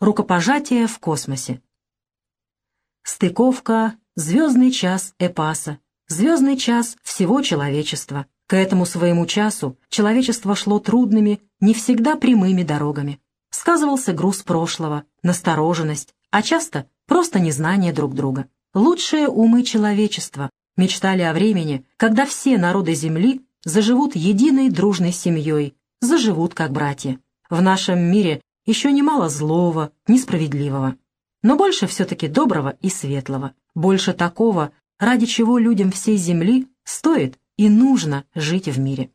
Рукопожатие в космосе. Стыковка, звездный час Эпаса, звездный час всего человечества. К этому своему часу человечество шло трудными, не всегда прямыми дорогами. Сказывался груз прошлого, настороженность, а часто просто незнание друг друга. Лучшие умы человечества мечтали о времени, когда все народы Земли заживут единой дружной семьей, заживут как братья. В нашем мире еще немало злого, несправедливого. Но больше все-таки доброго и светлого. Больше такого, ради чего людям всей Земли стоит и нужно жить в мире.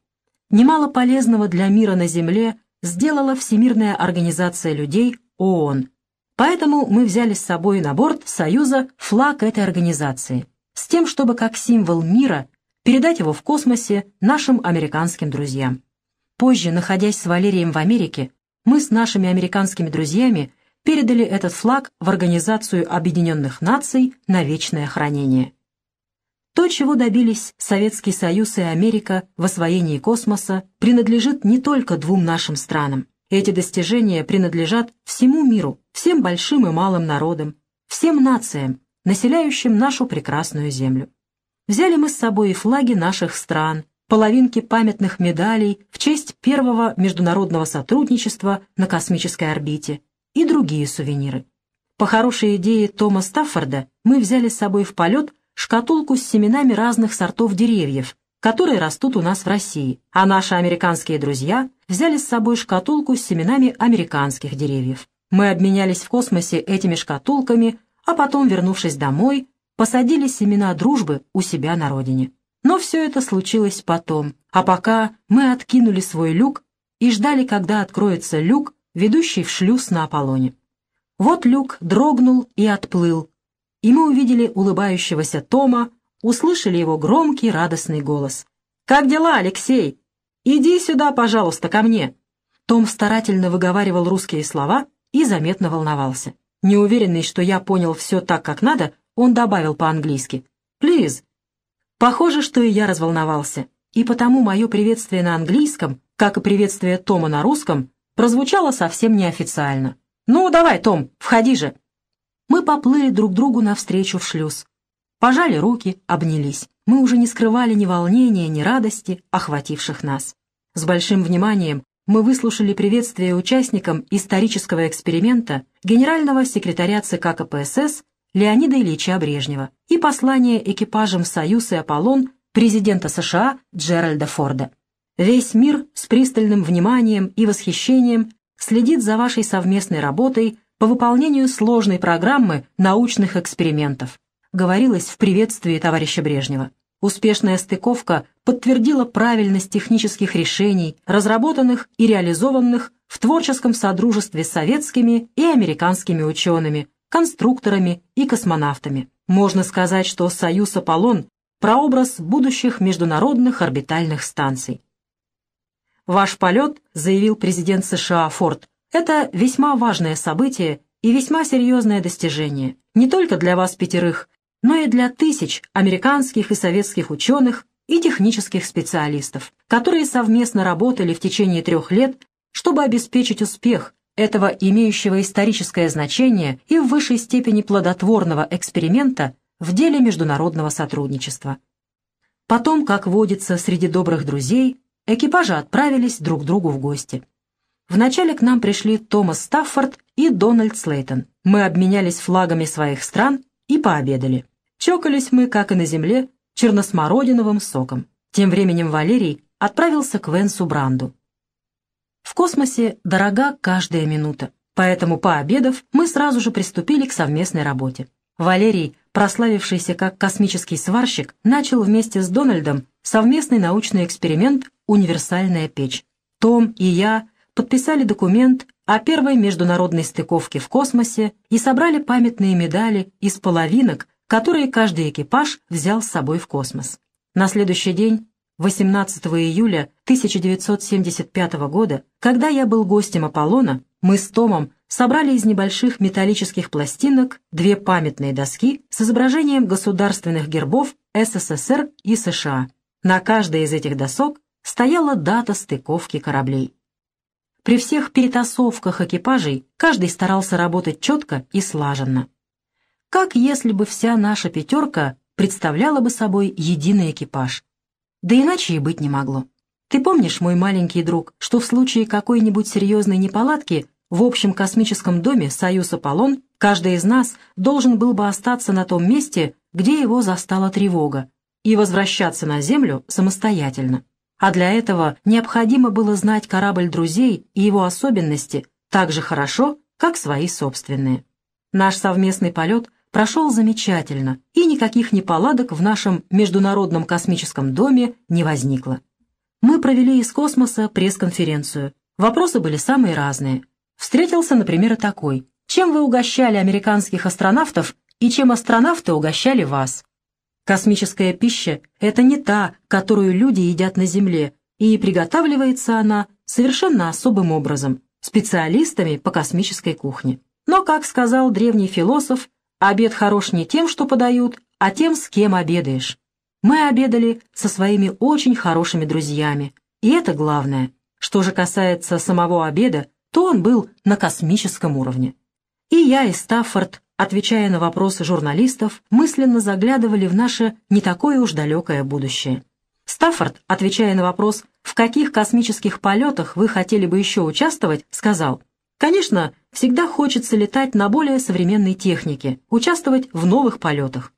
Немало полезного для мира на Земле сделала Всемирная организация людей ООН. Поэтому мы взяли с собой на борт Союза флаг этой организации, с тем, чтобы как символ мира передать его в космосе нашим американским друзьям. Позже, находясь с Валерием в Америке, мы с нашими американскими друзьями передали этот флаг в Организацию Объединенных Наций на вечное хранение. То, чего добились Советский Союз и Америка в освоении космоса, принадлежит не только двум нашим странам. Эти достижения принадлежат всему миру, всем большим и малым народам, всем нациям, населяющим нашу прекрасную Землю. Взяли мы с собой и флаги наших стран, половинки памятных медалей в честь первого международного сотрудничества на космической орбите и другие сувениры. По хорошей идее Тома Стаффорда мы взяли с собой в полет шкатулку с семенами разных сортов деревьев, которые растут у нас в России, а наши американские друзья взяли с собой шкатулку с семенами американских деревьев. Мы обменялись в космосе этими шкатулками, а потом, вернувшись домой, посадили семена дружбы у себя на родине. Но все это случилось потом, а пока мы откинули свой люк и ждали, когда откроется люк, ведущий в шлюз на Аполлоне. Вот люк дрогнул и отплыл, и мы увидели улыбающегося Тома, услышали его громкий радостный голос. «Как дела, Алексей? Иди сюда, пожалуйста, ко мне!» Том старательно выговаривал русские слова и заметно волновался. Неуверенный, что я понял все так, как надо, он добавил по-английски. «Please, Похоже, что и я разволновался, и потому мое приветствие на английском, как и приветствие Тома на русском, прозвучало совсем неофициально. «Ну, давай, Том, входи же!» Мы поплыли друг другу навстречу в шлюз. Пожали руки, обнялись. Мы уже не скрывали ни волнения, ни радости, охвативших нас. С большим вниманием мы выслушали приветствие участникам исторического эксперимента генерального секретаря ЦК КПСС Леонида Ильича Брежнева и послание экипажам «Союз» и «Аполлон» президента США Джеральда Форда. Весь мир с пристальным вниманием и восхищением следит за вашей совместной работой по выполнению сложной программы научных экспериментов, говорилось в приветствии товарища Брежнева. Успешная стыковка подтвердила правильность технических решений, разработанных и реализованных в творческом содружестве с советскими и американскими учеными, конструкторами и космонавтами. Можно сказать, что «Союз Аполлон» — прообраз будущих международных орбитальных станций. «Ваш полет», — заявил президент США Форд, — «это весьма важное событие и весьма серьезное достижение не только для вас пятерых, но и для тысяч американских и советских ученых и технических специалистов, которые совместно работали в течение трех лет, чтобы обеспечить успех этого имеющего историческое значение и в высшей степени плодотворного эксперимента в деле международного сотрудничества. Потом, как водится среди добрых друзей, экипажи отправились друг к другу в гости. Вначале к нам пришли Томас Стаффорд и Дональд Слейтон. Мы обменялись флагами своих стран и пообедали. Чокались мы, как и на земле, черносмородиновым соком. Тем временем Валерий отправился к Венсу Бранду. В космосе дорога каждая минута, поэтому, пообедав, мы сразу же приступили к совместной работе. Валерий, прославившийся как космический сварщик, начал вместе с Дональдом совместный научный эксперимент «Универсальная печь». Том и я подписали документ о первой международной стыковке в космосе и собрали памятные медали из половинок, которые каждый экипаж взял с собой в космос. На следующий день 18 июля 1975 года, когда я был гостем Аполлона, мы с Томом собрали из небольших металлических пластинок две памятные доски с изображением государственных гербов СССР и США. На каждой из этих досок стояла дата стыковки кораблей. При всех перетасовках экипажей каждый старался работать четко и слаженно. Как если бы вся наша пятерка представляла бы собой единый экипаж. Да иначе и быть не могло. Ты помнишь, мой маленький друг, что в случае какой-нибудь серьезной неполадки в общем космическом доме «Союз Аполлон» каждый из нас должен был бы остаться на том месте, где его застала тревога, и возвращаться на Землю самостоятельно. А для этого необходимо было знать корабль друзей и его особенности так же хорошо, как свои собственные. Наш совместный полет прошел замечательно, и никаких неполадок в нашем Международном космическом доме не возникло. Мы провели из космоса пресс-конференцию. Вопросы были самые разные. Встретился, например, такой. Чем вы угощали американских астронавтов и чем астронавты угощали вас? Космическая пища — это не та, которую люди едят на Земле, и приготавливается она совершенно особым образом, специалистами по космической кухне. Но, как сказал древний философ, обед хорош не тем, что подают, а тем, с кем обедаешь. Мы обедали со своими очень хорошими друзьями, и это главное. Что же касается самого обеда, то он был на космическом уровне. И я, и Стаффорд, отвечая на вопросы журналистов, мысленно заглядывали в наше не такое уж далекое будущее. Стаффорд, отвечая на вопрос, в каких космических полетах вы хотели бы еще участвовать, сказал, «Конечно, всегда хочется летать на более современной технике, участвовать в новых полетах.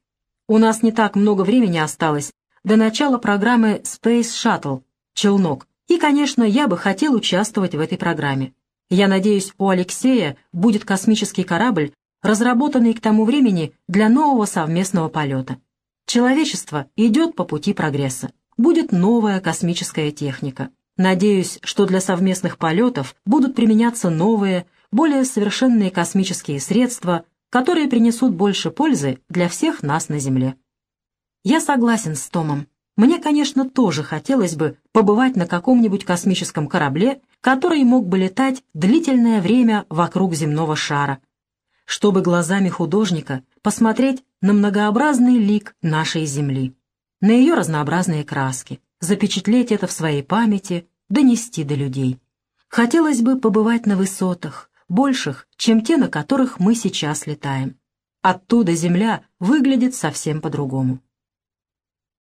У нас не так много времени осталось до начала программы Space Shuttle, челнок, и, конечно, я бы хотел участвовать в этой программе. Я надеюсь, у Алексея будет космический корабль, разработанный к тому времени для нового совместного полета. Человечество идет по пути прогресса. Будет новая космическая техника. Надеюсь, что для совместных полетов будут применяться новые, более совершенные космические средства, которые принесут больше пользы для всех нас на Земле. Я согласен с Томом. Мне, конечно, тоже хотелось бы побывать на каком-нибудь космическом корабле, который мог бы летать длительное время вокруг земного шара, чтобы глазами художника посмотреть на многообразный лик нашей Земли, на ее разнообразные краски, запечатлеть это в своей памяти, донести до людей. Хотелось бы побывать на высотах, больших, чем те, на которых мы сейчас летаем. Оттуда Земля выглядит совсем по-другому.